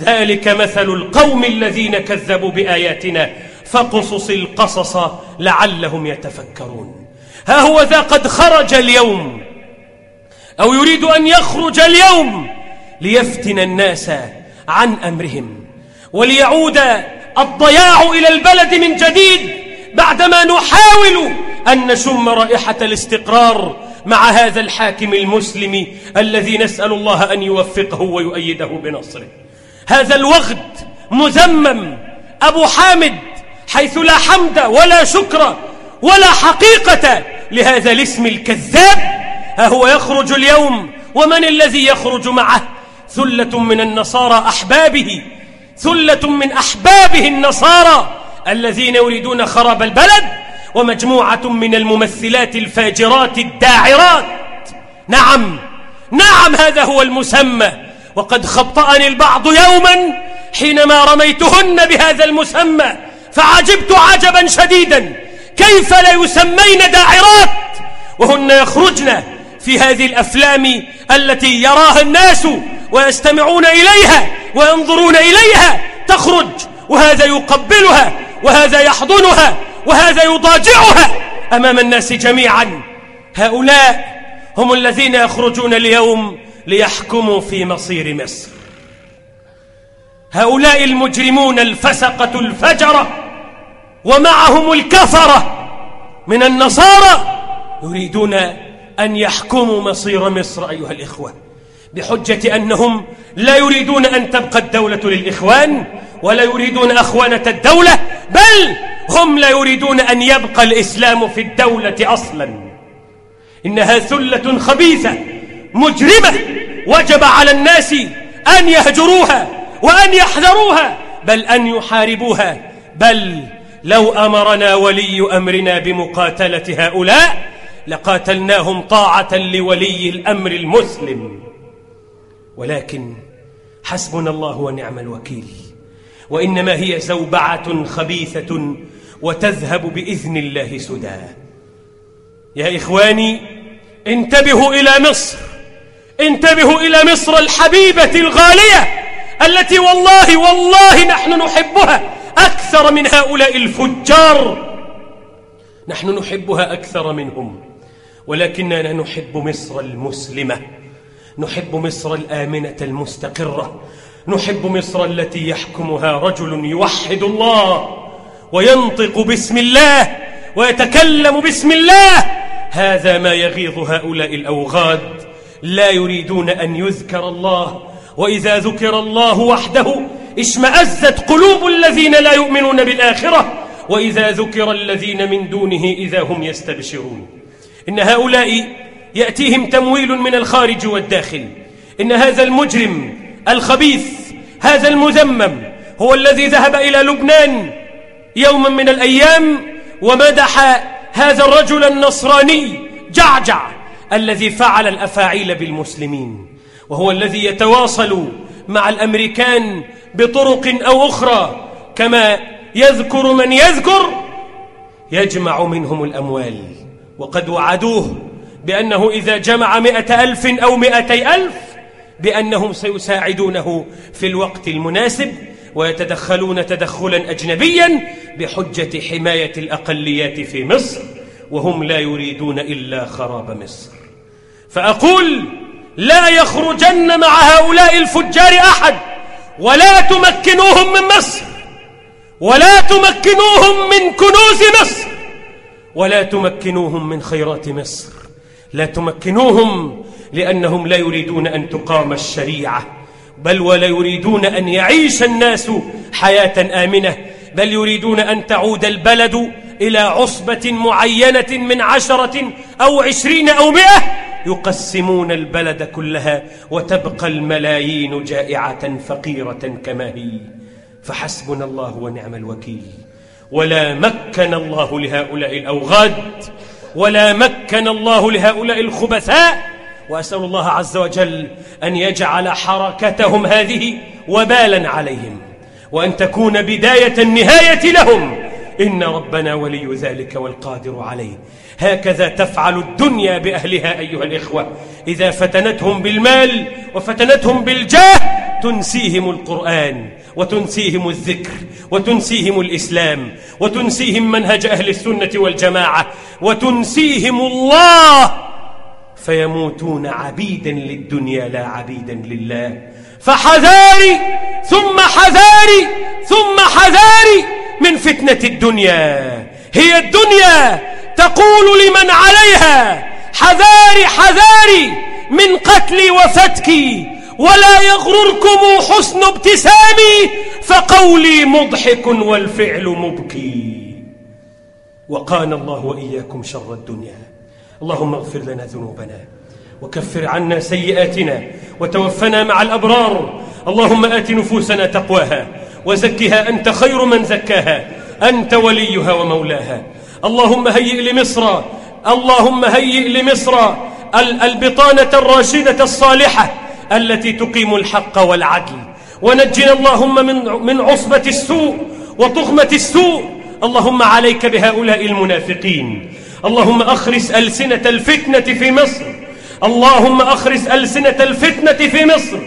ذلك مثل القوم الذين كذبوا بآياتنا فقصص القصص لعلهم يتفكرون. ها هو ذا قد خرج اليوم. أو يريد أن يخرج اليوم ليفتن الناس عن أمرهم وليعود الضياع إلى البلد من جديد بعدما نحاول أن نشم رائحة الاستقرار مع هذا الحاكم المسلم الذي نسأل الله أن يوفقه ويؤيده بنصره. هذا الوغد مذمم. أبو حامد حيث لا حمد ولا شكر ولا حقيقة لهذا الاسم الكذاب ها هو يخرج اليوم؟ ومن الذي يخرج معه؟ ثلة من النصارى أحبابه ثلة من أحبابه النصارى الذين يريدون خراب البلد ومجموعة من الممثلات الفاجرات الداعرات. نعم نعم هذا هو المسمى. وقد خبطأني البعض يوما حينما رميتهن بهذا المسمى فعجبت عجبا شديدا. كيف لا يسمين داعرات؟ وهن يخرجن في هذه الأفلام التي يراها الناس ويستمعون إليها وينظرون إليها تخرج وهذا يقبلها وهذا يحضنها وهذا يضاجعها أمام الناس جميعا. هؤلاء هم الذين يخرجون اليوم ليحكموا في مصير مصر. هؤلاء المجرمون الفسقة الفجرة ومعهم الكفرة من النصارى يريدون أن يحكموا مصير مصر أيها الإخوة بحجة أنهم لا يريدون أن تبقى الدولة للإخوان ولا يريدون أخوانة الدولة بل هم لا يريدون أن يبقى الإسلام في الدولة أصلا. إنها ثلة خبيثة مجرمة وجب على الناس أن يهجروها وأن يحذروها بل أن يحاربوها. بل لو أمرنا ولي أمرنا بمقاتلة هؤلاء لقاتلناهم طاعة لولي الأمر المسلم. ولكن حسبنا الله ونعم الوكيل وإنما هي زوبعة خبيثة وتذهب بإذن الله سدى. يا إخواني انتبهوا إلى مصر. انتبهوا إلى مصر الحبيبة الغالية التي والله والله نحن نحبها أكثر من هؤلاء الفجار. نحن نحبها أكثر منهم ولكننا نحب مصر المسلمة نحب مصر الآمنة المستقرة نحب مصر التي يحكمها رجل يوحد الله وينطق باسم الله ويتكلم باسم الله. هذا ما يغيظ هؤلاء الأوغاد لا يريدون أن يذكر الله. وإذا ذكر الله وحده اشمأزت قلوب الذين لا يؤمنون بالآخرة. وإذا ذكر الذين من دونه إذا هم يستبشرون. إن هؤلاء يأتيهم تمويل من الخارج والداخل. إن هذا المجرم الخبيث هذا المذمم هو الذي ذهب إلى لبنان يوما من الأيام ومدح هذا الرجل النصراني جعجع. الذي فعل الأفاعيل بالمسلمين وهو الذي يتواصل مع الأمريكان بطرق أو أخرى كما يذكر من يذكر يجمع منهم الأموال. وقد وعدوه بأنه إذا جمع مئة ألف أو مئتي ألف بأنهم سيساعدونه في الوقت المناسب ويتدخلون تدخلا أجنبيا بحجة حماية الأقليات في مصر وهم لا يريدون إلا خراب مصر. فأقول لا يخرجن مع هؤلاء الفجار أحد ولا تمكنوهم من مصر ولا تمكنوهم من كنوز مصر ولا تمكنوهم من خيرات مصر. لا تمكنوهم لأنهم لا يريدون أن تقام الشريعة بل ولا يريدون أن يعيش الناس حياة آمنة بل يريدون أن تعود البلد إلى عصبة معينة من عشرة أو عشرين أو مئة يقسمون البلد كلها وتبقى الملايين جائعة فقيرة كما هي. فحسبنا الله ونعم الوكيل. ولا مكن الله لهؤلاء الأوغاد ولا مكن الله لهؤلاء الخبثاء. وأسأل الله عز وجل أن يجعل حركتهم هذه وبالا عليهم وأن تكون بداية النهاية لهم. إن ربنا ولي ذلك والقادر عليه. هكذا تفعل الدنيا بأهلها أيها الإخوة. إذا فتنتهم بالمال وفتنتهم بالجاه تنسيهم القرآن وتنسيهم الذكر وتنسيهم الإسلام وتنسيهم منهج أهل السنة والجماعة وتنسيهم الله. فيموتون عبيدا للدنيا لا عبيدا لله. فحذاري ثم حذاري ثم حذاري من فتنة الدنيا. هي الدنيا تقول لمن عليها حذاري حذاري من قتلي وفتكي ولا يغرركم حسن ابتسامي فقولي مضحك والفعل مبكي. وقانا الله وإياكم شر الدنيا. اللهم اغفر لنا ذنوبنا وكفر عنا سيئاتنا وتوفنا مع الأبرار. اللهم آت نفوسنا تقواها وزكها أنت خير من زكاها أنت وليها ومولاها. اللهم هيئ لمصر. اللهم هيئ لمصر. البطانة الراشدة الصالحة التي تقيم الحق والعدل. ونجنا اللهم من من عصبة السوء وطغمة السوء. اللهم عليك بهؤلاء المنافقين. اللهم أخرس ألسنة الفتنة في مصر. اللهم أخرس ألسنة الفتنة في مصر.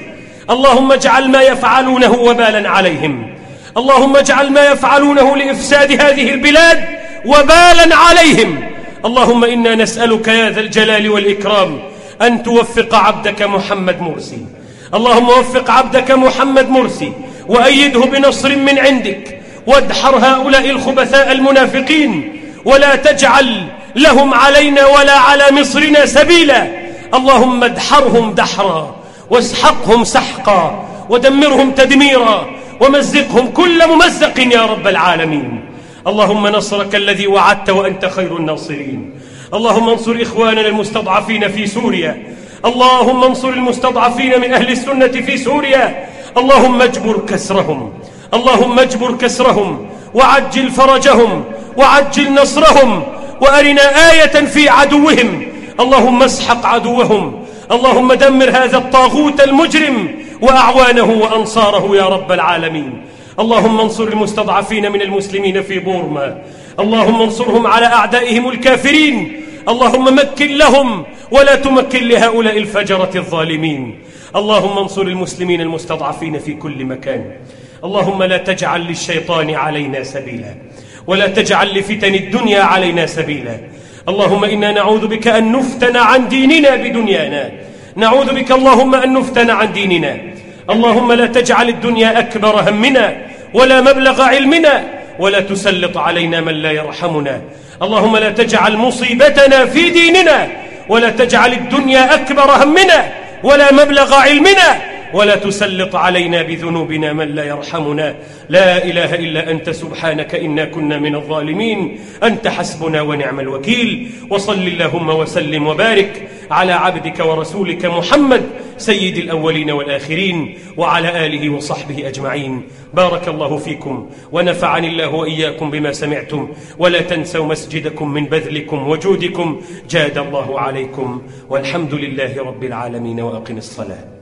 اللهم اجعل ما يفعلونه وبالا عليهم. اللهم اجعل ما يفعلونه لإفساد هذه البلاد وبالا عليهم. اللهم إنا نسألك يا ذا الجلال والإكرام أن توفق عبدك محمد مرسي. اللهم وفق عبدك محمد مرسي وأيده بنصر من عندك. وادحر هؤلاء الخبثاء المنافقين ولا تجعل لهم علينا ولا على مصرنا سبيلا. اللهم ادحرهم دحرا واسحقهم سحقا ودمرهم تدميرا ومزقهم كل ممزق يا رب العالمين. اللهم نصرك الذي وعدت وأنت خير الناصرين. اللهم انصر إخواننا المستضعفين في سوريا. اللهم انصر المستضعفين من أهل السنة في سوريا. اللهم اجبر كسرهم. اللهم اجبر كسرهم. وعجل فرجهم. وعجل نصرهم. وأرنا آية في عدوهم. اللهم اسحق عدوهم. اللهم دمر هذا الطاغوت المجرم. وأعوانه وأنصاره يا رب العالمين. اللهم انصر المستضعفين من المسلمين في بورما. اللهم انصرهم على أعدائهم الكافرين. اللهم مكن لهم ولا تمكن لهؤلاء الفجرة الظالمين. اللهم انصر المسلمين المستضعفين في كل مكان. اللهم لا تجعل للشيطان علينا سبيلا. ولا تجعل لفتن الدنيا علينا سبيلا. اللهم إنا نعوذ بك أن نفتن عن ديننا بدنيانا. نعوذ بك اللهم أن نفتن عن ديننا. اللهم لا تجعل الدنيا أكبر همنا ولا مبلغ علمنا ولا تسلط علينا من لا يرحمنا. اللهم لا تجعل مصيبتنا في ديننا ولا تجعل الدنيا أكبر همنا ولا مبلغ علمنا ولا تسلط علينا بذنوبنا من لا يرحمنا. لا إله إلا أنت سبحانك إنا كنا من الظالمين. أنت حسبنا ونعم الوكيل. وصل اللهم وسلم وبارك على عبدك ورسولك محمد سيد الأولين والآخرين وعلى آله وصحبه أجمعين. بارك الله فيكم ونفعني الله وإياكم بما سمعتم. ولا تنسوا مسجدكم من بذلكم وجودكم. جاد الله عليكم. والحمد لله رب العالمين وأقم الصلاة.